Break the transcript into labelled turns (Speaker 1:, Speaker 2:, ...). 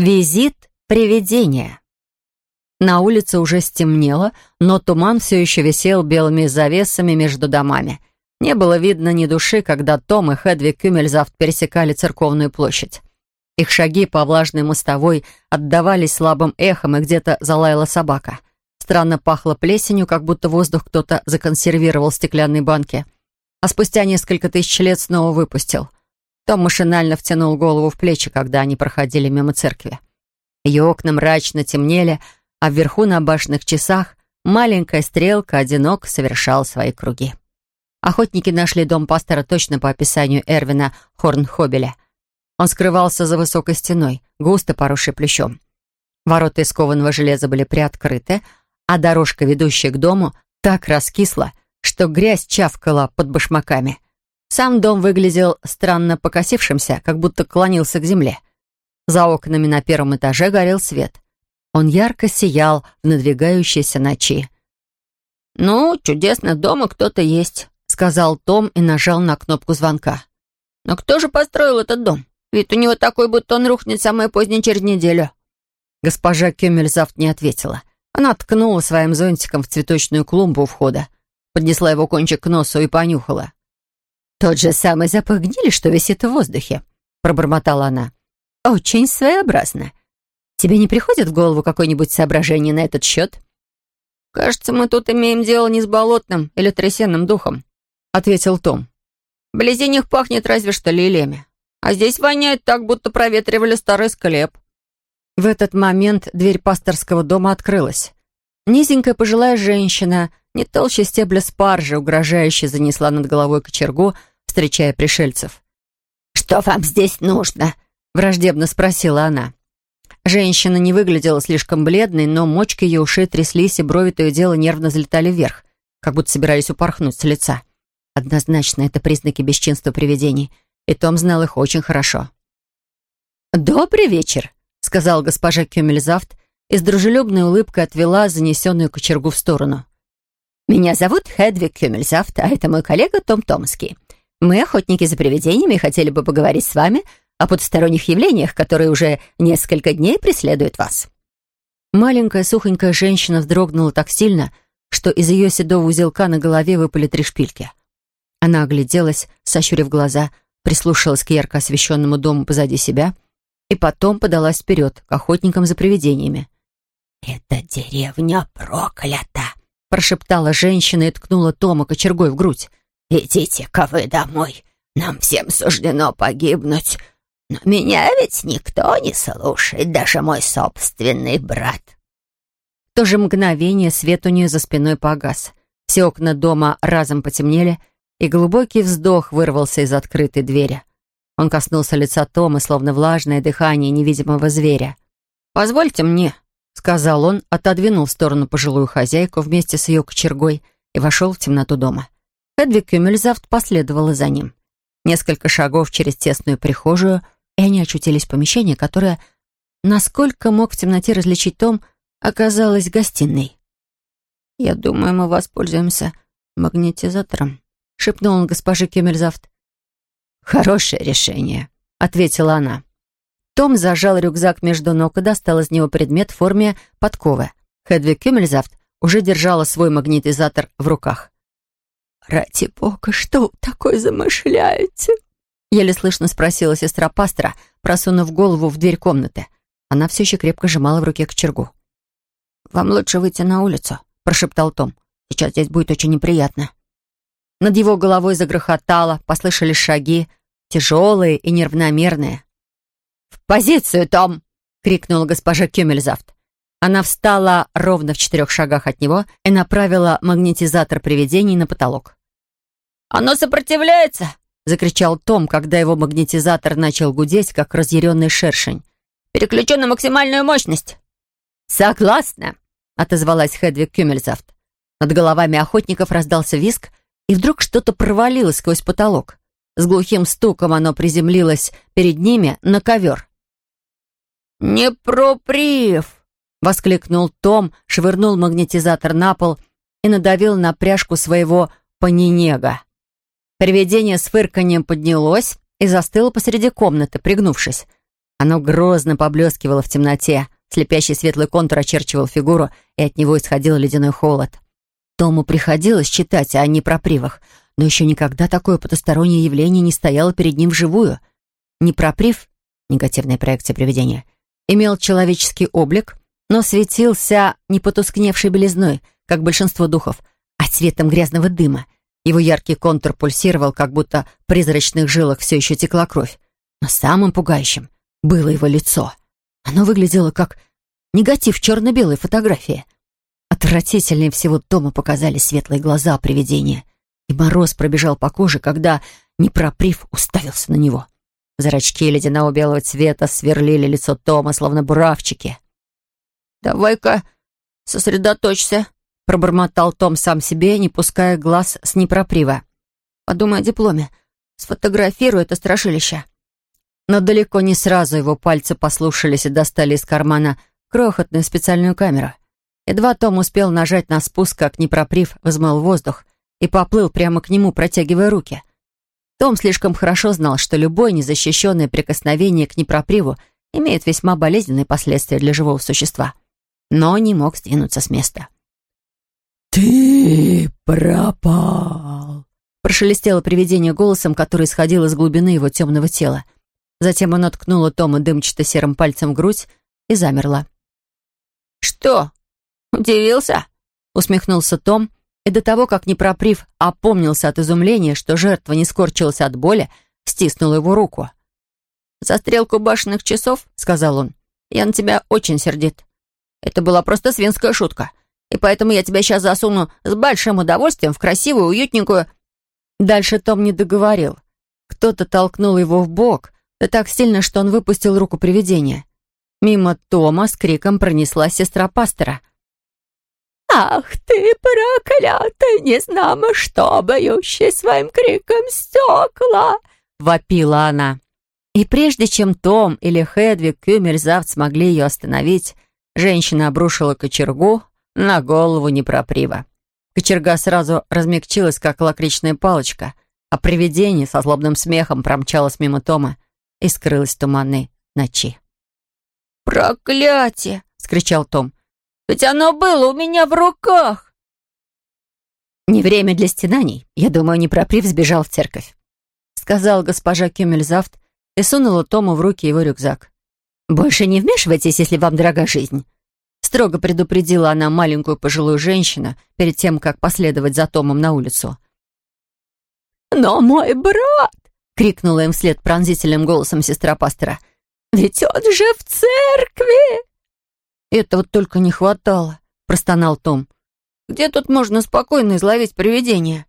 Speaker 1: Визит привидения. На улице уже стемнело, но туман все еще висел белыми завесами между домами. Не было видно ни души, когда Том и Хедвиг Кюмельзавт пересекали церковную площадь. Их шаги по влажной мостовой отдавались слабым эхом, и где-то залаяла собака. Странно пахло плесенью, как будто воздух кто-то законсервировал в стеклянной банке. А спустя несколько тысяч лет снова выпустил. Том машинально втянул голову в плечи, когда они проходили мимо церкви. Ее окна мрачно темнели, а вверху на башенных часах маленькая стрелка одинок совершал свои круги. Охотники нашли дом пастора точно по описанию Эрвина Хорнхобеля. Он скрывался за высокой стеной, густо поросшей плющом. Ворота из кованого железа были приоткрыты, а дорожка, ведущая к дому, так раскисла, что грязь чавкала под башмаками. Сам дом выглядел странно покосившимся, как будто клонился к земле. За окнами на первом этаже горел свет. Он ярко сиял в надвигающейся ночи. «Ну, чудесно, дома кто-то есть», — сказал Том и нажал на кнопку звонка. «Но кто же построил этот дом? Вид у него такой, будто он рухнет самое позднее через неделю». Госпожа Кюмельзавт не ответила. Она ткнула своим зонтиком в цветочную клумбу у входа, поднесла его кончик к носу и понюхала. «Тот же самый запах гнили, что висит в воздухе», — пробормотала она. «Очень своеобразно. Тебе не приходит в голову какое-нибудь соображение на этот счет?» «Кажется, мы тут имеем дело не с болотным или трясенным духом», — ответил Том. «Вблизи них пахнет разве что лилиями, а здесь воняет так, будто проветривали старый склеп». В этот момент дверь пасторского дома открылась. Низенькая пожилая женщина, не толще стебля спаржи, угрожающе занесла над головой кочергу, встречая пришельцев. «Что вам здесь нужно?» — враждебно спросила она. Женщина не выглядела слишком бледной, но мочки ее ушей тряслись, и брови то и дело нервно взлетали вверх, как будто собирались упорхнуть с лица. Однозначно, это признаки бесчинства привидений, и Том знал их очень хорошо. «Добрый вечер», — сказал госпожа Кюмельзавт и с дружелюбной улыбкой отвела занесенную кочергу в сторону. «Меня зовут Хедвиг Кюмельзавт, а это мой коллега Том Томский. Мы, охотники за привидениями, хотели бы поговорить с вами о потусторонних явлениях, которые уже несколько дней преследуют вас». Маленькая сухонькая женщина вздрогнула так сильно, что из ее седого узелка на голове выпали три шпильки. Она огляделась, сощурив глаза, прислушалась к ярко освещенному дому позади себя и потом подалась вперед к охотникам за привидениями. «Эта деревня проклята!» прошептала женщина и ткнула Тома кочергой в грудь. «Идите-ка вы домой. Нам всем суждено погибнуть. Но меня ведь никто не слушает, даже мой собственный брат. В то же мгновение свет у нее за спиной погас. Все окна дома разом потемнели, и глубокий вздох вырвался из открытой двери. Он коснулся лица Тома, словно влажное дыхание невидимого зверя. «Позвольте мне», — сказал он, отодвинул в сторону пожилую хозяйку вместе с ее кочергой и вошел в темноту дома. Хедвиг Кюмельзавт последовала за ним. Несколько шагов через тесную прихожую — и они очутились в помещении, которое, насколько мог в темноте различить Том, оказалось гостиной. «Я думаю, мы воспользуемся магнетизатором», — шепнул он госпоже Кюмельзавт. «Хорошее решение», — ответила она. Том зажал рюкзак между ног и достал из него предмет в форме подковы. Хедвиг Кюмельзавт уже держала свой магнетизатор в руках. «Ради бога, что такое замышляете?» Еле слышно спросила сестра пастора, просунув голову в дверь комнаты. Она все еще крепко сжимала в руке кочергу. «Вам лучше выйти на улицу», — прошептал Том. «Сейчас здесь будет очень неприятно». Над его головой загрохотало, послышались шаги, тяжелые и нервномерные. «В позицию, Том!» — крикнула госпожа Кюмельзавт. Она встала ровно в четырех шагах от него и направила магнетизатор привидений на потолок. «Оно сопротивляется!» — закричал Том, когда его магнетизатор начал гудеть, как разъяренный шершень. «Переключу на максимальную мощность!» «Согласна!» — отозвалась Хедвиг Кюмельзавт. Над головами охотников раздался виск, и вдруг что-то провалилось сквозь потолок. С глухим стуком оно приземлилось перед ними на ковер. «Не проприв!» — воскликнул Том, швырнул магнетизатор на пол и надавил на пряжку своего панинега. Привидение с фырканьем поднялось и застыло посреди комнаты, пригнувшись. Оно грозно поблескивало в темноте, слепящий светлый контур очерчивал фигуру, и от него исходил ледяной холод. Тому приходилось читать о непропривах, но еще никогда такое потустороннее явление не стояло перед ним вживую. Непроприв, негативная проекция привидения, имел человеческий облик, но светился не потускневшей белизной, как большинство духов, а цветом грязного дыма. Его яркий контур пульсировал, как будто в призрачных жилах все еще текла кровь. Но самым пугающим было его лицо. Оно выглядело как негатив черно-белой фотографии. Отвратительнее всего Тома показали светлые глаза привидения. И мороз пробежал по коже, когда, не проприв, уставился на него. Зрачки ледяного белого цвета сверлили лицо Тома, словно буравчики.
Speaker 2: «Давай-ка сосредоточься», — пробормотал Том сам себе, не пуская глаз с непроприва. «Подумай о дипломе. Сфотографируй это страшилище».
Speaker 1: Но далеко не сразу его пальцы послушались и достали из кармана крохотную специальную камеру. Едва Том успел нажать на спуск, как непроприв взмыл воздух и поплыл прямо к нему, протягивая руки. Том слишком хорошо знал, что любое незащищенное прикосновение к непроприву имеет весьма болезненные последствия для живого существа но не мог сдвинуться с места.
Speaker 3: «Ты пропал!»
Speaker 1: Прошелестело привидение голосом, который исходил из глубины его темного тела. Затем оно ткнуло Тома дымчато-серым пальцем в грудь и замерло.
Speaker 2: «Что? Удивился?»
Speaker 1: Усмехнулся Том, и до того, как непроприв опомнился от изумления, что жертва не скорчилась от боли, стиснул его руку.
Speaker 2: «За стрелку башенных часов, — сказал он, — я на тебя очень сердит. Это была просто свинская шутка. И поэтому я тебя сейчас засуну с большим удовольствием в красивую, уютненькую...»
Speaker 1: Дальше Том не договорил. Кто-то толкнул его в бок, да так сильно, что он выпустил руку привидения. Мимо Тома с криком пронеслась сестра пастора.
Speaker 4: «Ах ты, проклятый, не знамо что, боющий своим криком стекла!»
Speaker 1: — вопила она. И прежде чем Том или Хедвиг Кюмельзавт смогли ее остановить, Женщина обрушила кочергу на голову непроприва. Кочерга сразу размягчилась, как лакричная палочка, а привидение со злобным смехом промчалось мимо Тома и скрылось в туманной ночи.
Speaker 2: «Проклятие!» — скричал Том. «Ведь оно было у меня в руках!»
Speaker 1: «Не время для стенаний. Я думаю, Непроприв сбежал в церковь», — сказал госпожа Кюмельзавт и сунула Тому в руки его рюкзак. «Больше не вмешивайтесь, если вам дорога жизнь». Строго предупредила она маленькую пожилую женщину перед тем, как последовать за Томом на улицу.
Speaker 4: «Но мой брат!»
Speaker 1: — крикнула им вслед пронзительным голосом сестра пастора.
Speaker 4: «Ведь он же в церкви!»
Speaker 1: «Этого только не хватало», — простонал Том.
Speaker 2: «Где тут можно спокойно изловить привидение?»